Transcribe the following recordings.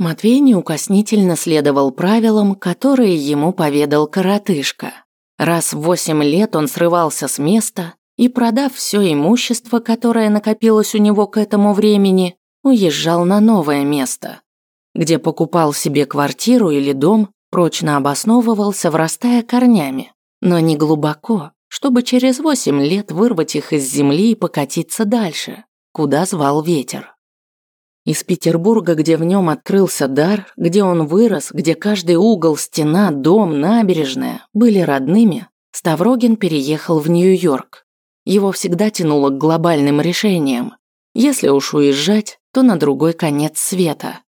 Матвей неукоснительно следовал правилам, которые ему поведал коротышка. Раз в восемь лет он срывался с места и, продав все имущество, которое накопилось у него к этому времени, уезжал на новое место, где покупал себе квартиру или дом, прочно обосновывался, врастая корнями, но не глубоко, чтобы через восемь лет вырвать их из земли и покатиться дальше, куда звал ветер. Из Петербурга, где в нем открылся дар, где он вырос, где каждый угол, стена, дом, набережная были родными, Ставрогин переехал в Нью-Йорк. Его всегда тянуло к глобальным решениям. Если уж уезжать, то на другой конец света.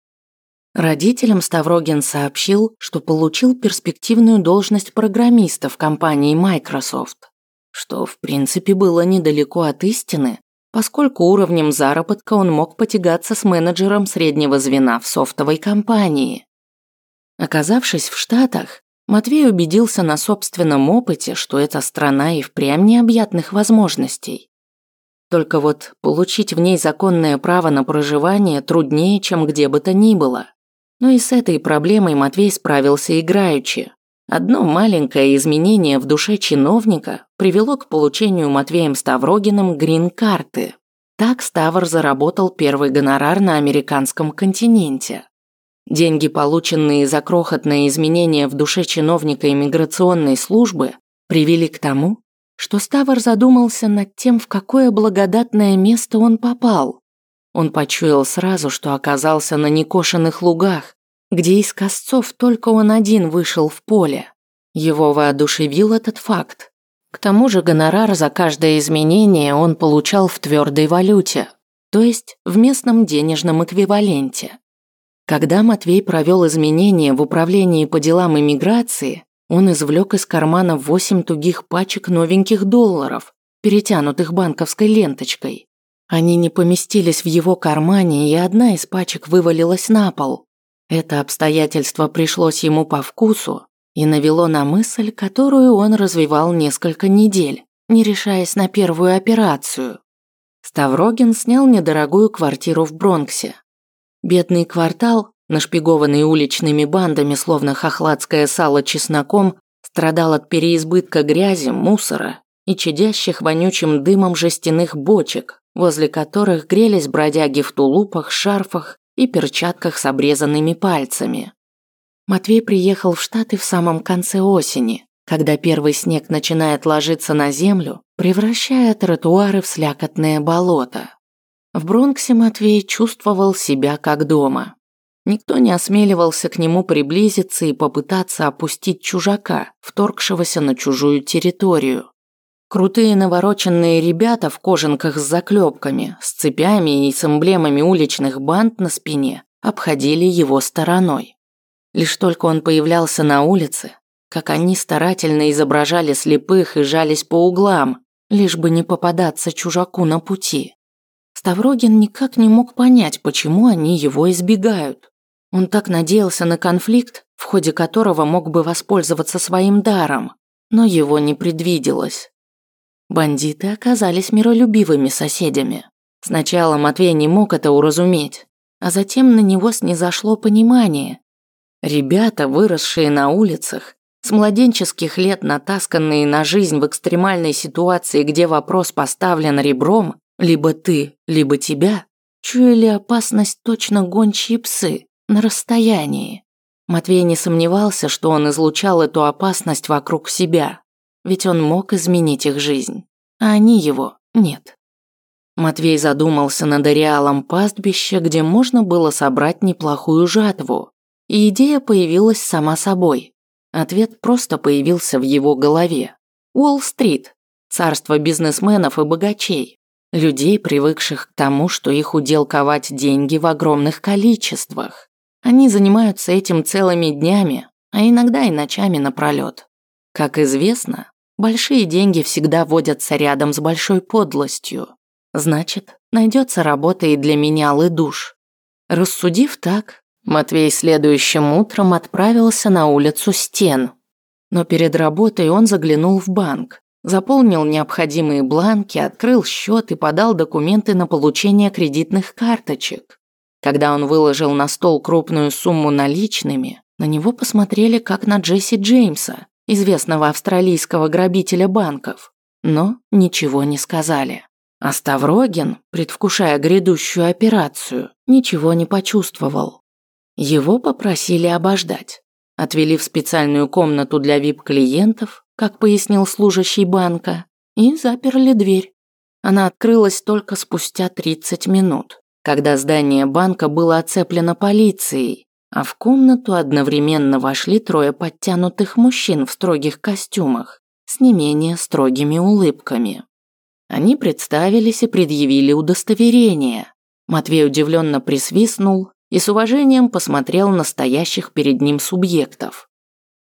Родителям Ставрогин сообщил, что получил перспективную должность программиста в компании Microsoft, что в принципе было недалеко от истины, поскольку уровнем заработка он мог потягаться с менеджером среднего звена в софтовой компании. Оказавшись в Штатах, Матвей убедился на собственном опыте, что эта страна и впрямь необъятных возможностей. Только вот получить в ней законное право на проживание труднее, чем где бы то ни было. Но и с этой проблемой Матвей справился играючи. Одно маленькое изменение в душе чиновника привело к получению Матвеем Ставрогиным грин-карты. Так Ставр заработал первый гонорар на американском континенте. Деньги, полученные за крохотное изменение в душе чиновника иммиграционной службы, привели к тому, что Ставр задумался над тем, в какое благодатное место он попал. Он почуял сразу, что оказался на некошенных лугах, где из косцов только он один вышел в поле. Его воодушевил этот факт. К тому же гонорар за каждое изменение он получал в твердой валюте, то есть в местном денежном эквиваленте. Когда Матвей провел изменения в управлении по делам иммиграции, он извлек из кармана восемь тугих пачек новеньких долларов, перетянутых банковской ленточкой. Они не поместились в его кармане, и одна из пачек вывалилась на пол. Это обстоятельство пришлось ему по вкусу и навело на мысль, которую он развивал несколько недель, не решаясь на первую операцию. Ставрогин снял недорогую квартиру в Бронксе. Бедный квартал, нашпигованный уличными бандами, словно хохладское сало чесноком, страдал от переизбытка грязи, мусора и чадящих вонючим дымом жестяных бочек, возле которых грелись бродяги в тулупах, шарфах и перчатках с обрезанными пальцами. Матвей приехал в Штаты в самом конце осени, когда первый снег начинает ложиться на землю, превращая тротуары в слякотное болото. В Бронксе Матвей чувствовал себя как дома. Никто не осмеливался к нему приблизиться и попытаться опустить чужака, вторгшегося на чужую территорию. Крутые навороченные ребята в кожанках с заклепками, с цепями и с эмблемами уличных банд на спине обходили его стороной. Лишь только он появлялся на улице, как они старательно изображали слепых и жались по углам, лишь бы не попадаться чужаку на пути. Ставрогин никак не мог понять, почему они его избегают. Он так надеялся на конфликт, в ходе которого мог бы воспользоваться своим даром, но его не предвиделось. Бандиты оказались миролюбивыми соседями. Сначала Матвей не мог это уразуметь, а затем на него снизошло понимание. Ребята, выросшие на улицах, с младенческих лет натасканные на жизнь в экстремальной ситуации, где вопрос поставлен ребром, либо ты, либо тебя, чуяли опасность точно гончие псы на расстоянии. Матвей не сомневался, что он излучал эту опасность вокруг себя ведь он мог изменить их жизнь, а они его нет. Матвей задумался над ареалом пастбища, где можно было собрать неплохую жатву, и идея появилась сама собой. Ответ просто появился в его голове. Уолл-стрит – царство бизнесменов и богачей, людей, привыкших к тому, что их удел ковать деньги в огромных количествах. Они занимаются этим целыми днями, а иногда и ночами напролёт. Как известно, большие деньги всегда водятся рядом с большой подлостью. Значит, найдется работа и для менял и душ. Рассудив так, Матвей следующим утром отправился на улицу Стен. Но перед работой он заглянул в банк, заполнил необходимые бланки, открыл счет и подал документы на получение кредитных карточек. Когда он выложил на стол крупную сумму наличными, на него посмотрели как на Джесси Джеймса, известного австралийского грабителя банков, но ничего не сказали. А Ставрогин, предвкушая грядущую операцию, ничего не почувствовал. Его попросили обождать. Отвели в специальную комнату для вип-клиентов, как пояснил служащий банка, и заперли дверь. Она открылась только спустя 30 минут, когда здание банка было оцеплено полицией, а в комнату одновременно вошли трое подтянутых мужчин в строгих костюмах с не менее строгими улыбками. Они представились и предъявили удостоверение. Матвей удивленно присвистнул и с уважением посмотрел на стоящих перед ним субъектов.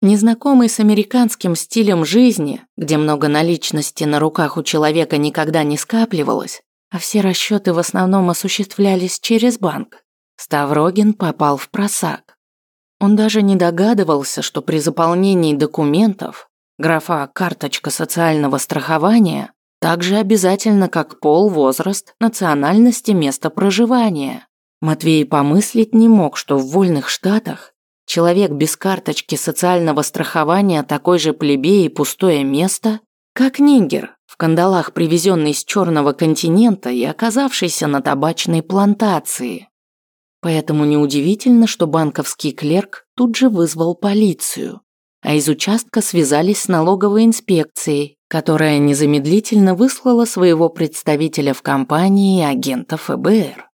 Незнакомый с американским стилем жизни, где много наличности на руках у человека никогда не скапливалось, а все расчеты в основном осуществлялись через банк, Ставрогин попал в просак. Он даже не догадывался, что при заполнении документов графа «карточка социального страхования» также обязательно как пол, возраст, национальность и место проживания. Матвей помыслить не мог, что в вольных штатах человек без карточки социального страхования такой же плебей и пустое место, как нигер, в кандалах привезенный с черного континента и оказавшийся на табачной плантации. Поэтому неудивительно, что банковский клерк тут же вызвал полицию, а из участка связались с налоговой инспекцией, которая незамедлительно выслала своего представителя в компании агента ФБР.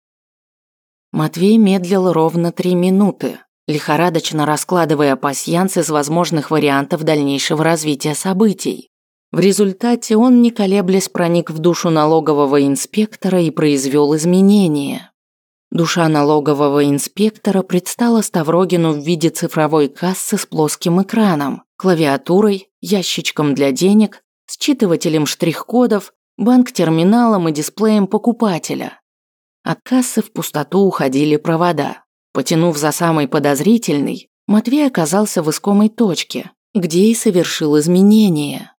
Матвей медлил ровно три минуты, лихорадочно раскладывая пасьянс из возможных вариантов дальнейшего развития событий. В результате он, не колеблясь, проник в душу налогового инспектора и произвел изменения. Душа налогового инспектора предстала Ставрогину в виде цифровой кассы с плоским экраном, клавиатурой, ящичком для денег, считывателем штрих-кодов, банк-терминалом и дисплеем покупателя. От кассы в пустоту уходили провода. Потянув за самый подозрительный, Матвей оказался в искомой точке, где и совершил изменения.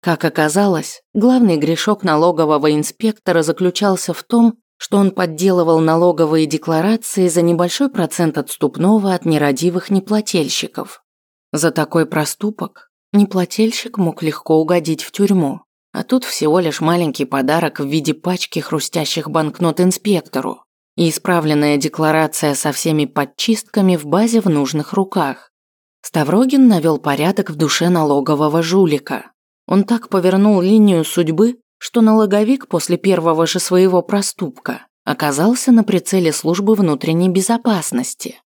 Как оказалось, главный грешок налогового инспектора заключался в том, что он подделывал налоговые декларации за небольшой процент отступного от нерадивых неплательщиков. За такой проступок неплательщик мог легко угодить в тюрьму, а тут всего лишь маленький подарок в виде пачки хрустящих банкнот инспектору и исправленная декларация со всеми подчистками в базе в нужных руках. Ставрогин навел порядок в душе налогового жулика. Он так повернул линию судьбы, что налоговик после первого же своего проступка оказался на прицеле службы внутренней безопасности.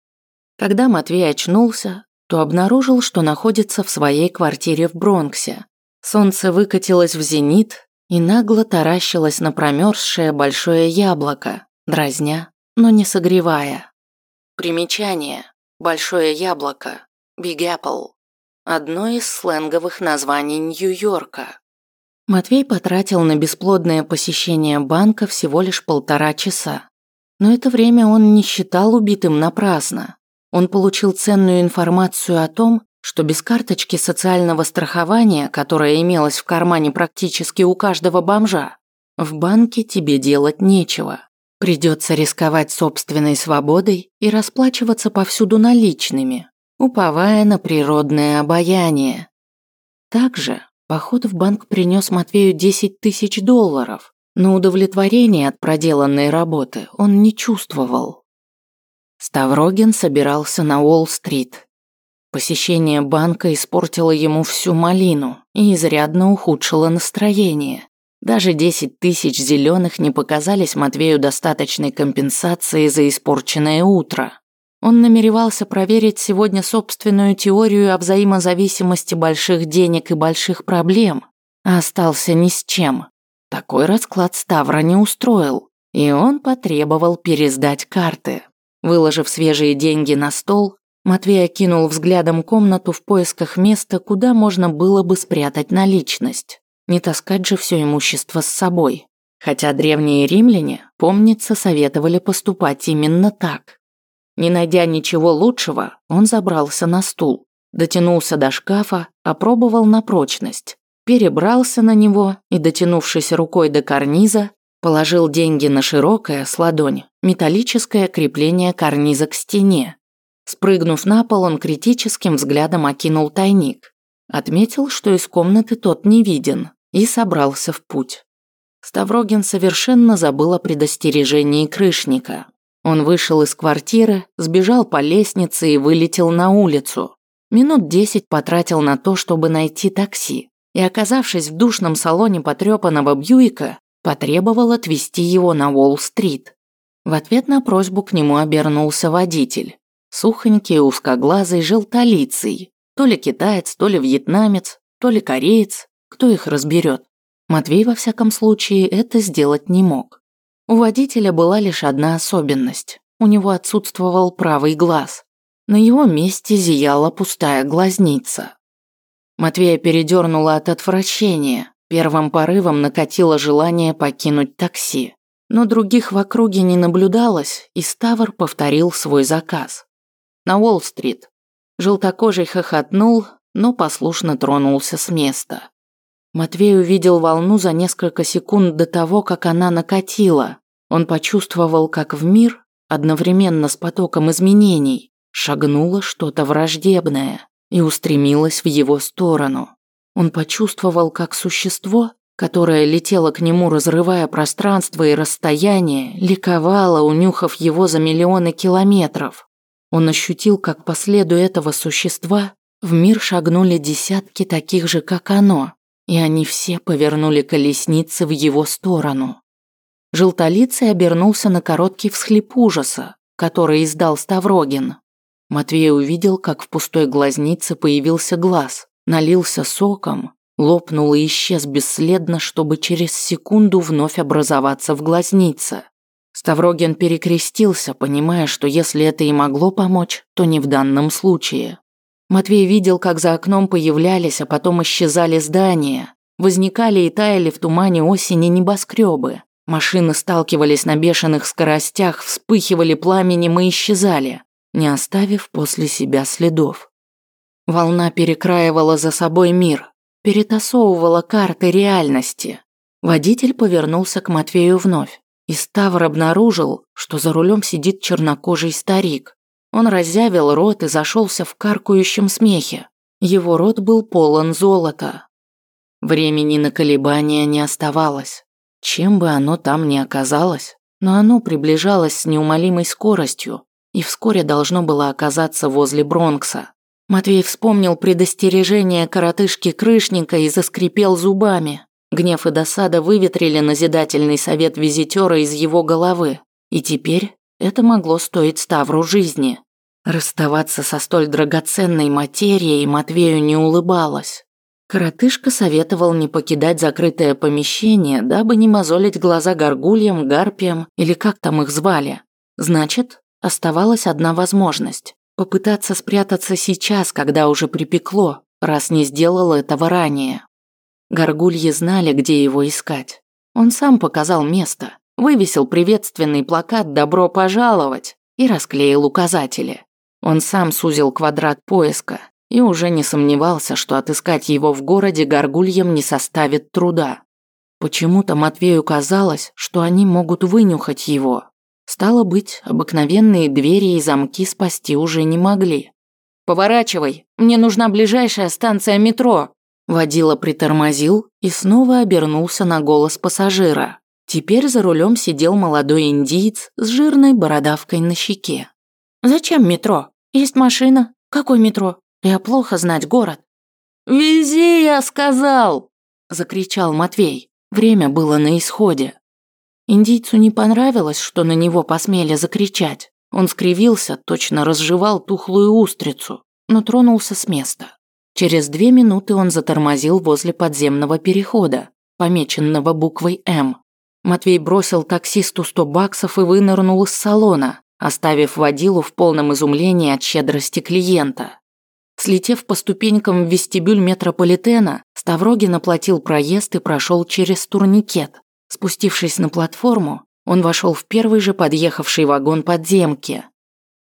Когда Матвей очнулся, то обнаружил, что находится в своей квартире в Бронксе. Солнце выкатилось в зенит и нагло таращилось на промерзшее большое яблоко, дразня, но не согревая. Примечание. Большое яблоко. Big Apple. Одно из сленговых названий Нью-Йорка. Матвей потратил на бесплодное посещение банка всего лишь полтора часа. Но это время он не считал убитым напрасно. Он получил ценную информацию о том, что без карточки социального страхования, которая имелась в кармане практически у каждого бомжа, в банке тебе делать нечего. Придется рисковать собственной свободой и расплачиваться повсюду наличными, уповая на природное обаяние. Также Поход в банк принес Матвею 10 тысяч долларов, но удовлетворения от проделанной работы он не чувствовал. Ставрогин собирался на Уолл-стрит. Посещение банка испортило ему всю малину и изрядно ухудшило настроение. Даже 10 тысяч зеленых не показались Матвею достаточной компенсацией за испорченное утро. Он намеревался проверить сегодня собственную теорию о взаимозависимости больших денег и больших проблем, а остался ни с чем. Такой расклад Ставра не устроил, и он потребовал пересдать карты. Выложив свежие деньги на стол, Матвей окинул взглядом комнату в поисках места, куда можно было бы спрятать наличность. Не таскать же все имущество с собой. Хотя древние римляне, помнится, советовали поступать именно так. Не найдя ничего лучшего, он забрался на стул, дотянулся до шкафа, опробовал на прочность, перебрался на него и, дотянувшись рукой до карниза, Положил деньги на широкое, с ладонь, металлическое крепление карниза к стене. Спрыгнув на пол, он критическим взглядом окинул тайник. Отметил, что из комнаты тот не виден, и собрался в путь. Ставрогин совершенно забыл о предостережении крышника. Он вышел из квартиры, сбежал по лестнице и вылетел на улицу. Минут десять потратил на то, чтобы найти такси, и, оказавшись в душном салоне потрепанного Бьюика, потребовал отвезти его на Уолл-стрит. В ответ на просьбу к нему обернулся водитель. Сухонький, узкоглазый, желтолицый. То ли китаец, то ли вьетнамец, то ли кореец. Кто их разберет? Матвей, во всяком случае, это сделать не мог. У водителя была лишь одна особенность. У него отсутствовал правый глаз. На его месте зияла пустая глазница. Матвея передернуло от отвращения. Первым порывом накатило желание покинуть такси. Но других в округе не наблюдалось, и Ставр повторил свой заказ. На Уолл-стрит. Желтокожий хохотнул, но послушно тронулся с места. Матвей увидел волну за несколько секунд до того, как она накатила. Он почувствовал, как в мир, одновременно с потоком изменений, шагнуло что-то враждебное и устремилось в его сторону. Он почувствовал, как существо, которое летело к нему, разрывая пространство и расстояние, ликовало, унюхав его за миллионы километров. Он ощутил, как по следу этого существа в мир шагнули десятки таких же, как оно, и они все повернули колесницы в его сторону. Желтолицый обернулся на короткий всхлип ужаса, который издал Ставрогин. Матвей увидел, как в пустой глазнице появился глаз, налился соком, лопнул и исчез бесследно, чтобы через секунду вновь образоваться в глазнице. Ставрогин перекрестился, понимая, что если это и могло помочь, то не в данном случае. Матвей видел, как за окном появлялись, а потом исчезали здания. Возникали и таяли в тумане осени небоскребы. Машины сталкивались на бешеных скоростях, вспыхивали пламенем и исчезали, не оставив после себя следов. Волна перекраивала за собой мир, перетасовывала карты реальности. Водитель повернулся к Матвею вновь, и Ставр обнаружил, что за рулем сидит чернокожий старик. Он разъявил рот и зашелся в каркающем смехе. Его рот был полон золота. Времени на колебания не оставалось. Чем бы оно там ни оказалось, но оно приближалось с неумолимой скоростью и вскоре должно было оказаться возле Бронкса. Матвей вспомнил предостережение коротышки Крышника и заскрипел зубами. Гнев и досада выветрили назидательный совет визитера из его головы. И теперь это могло стоить Ставру жизни. Расставаться со столь драгоценной материей Матвею не улыбалось. Коротышка советовал не покидать закрытое помещение, дабы не мозолить глаза горгульям, гарпиям или как там их звали. Значит, оставалась одна возможность – попытаться спрятаться сейчас, когда уже припекло, раз не сделал этого ранее. Горгульи знали, где его искать. Он сам показал место вывесил приветственный плакат «Добро пожаловать» и расклеил указатели. Он сам сузил квадрат поиска и уже не сомневался, что отыскать его в городе горгульям не составит труда. Почему-то Матвею казалось, что они могут вынюхать его. Стало быть, обыкновенные двери и замки спасти уже не могли. «Поворачивай, мне нужна ближайшая станция метро!» Водила притормозил и снова обернулся на голос пассажира. Теперь за рулем сидел молодой индиец с жирной бородавкой на щеке. «Зачем метро? Есть машина. Какой метро? Я плохо знать город». «Вези, я сказал!» – закричал Матвей. Время было на исходе. Индийцу не понравилось, что на него посмели закричать. Он скривился, точно разжевал тухлую устрицу, но тронулся с места. Через две минуты он затормозил возле подземного перехода, помеченного буквой «М». Матвей бросил таксисту сто баксов и вынырнул из салона, оставив водилу в полном изумлении от щедрости клиента. Слетев по ступенькам в вестибюль метрополитена, Ставрогин оплатил проезд и прошел через турникет. Спустившись на платформу, он вошел в первый же подъехавший вагон подземки.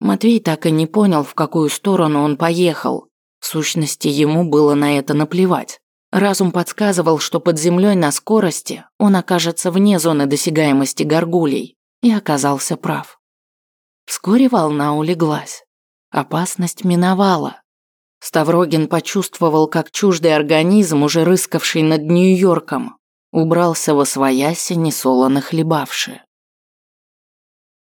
Матвей так и не понял, в какую сторону он поехал. В сущности, ему было на это наплевать. Разум подсказывал, что под землей на скорости он окажется вне зоны досягаемости горгулей, и оказался прав. Вскоре волна улеглась. Опасность миновала. Ставрогин почувствовал, как чуждый организм, уже рыскавший над Нью-Йорком, убрался во свояси, несолоно хлебавши.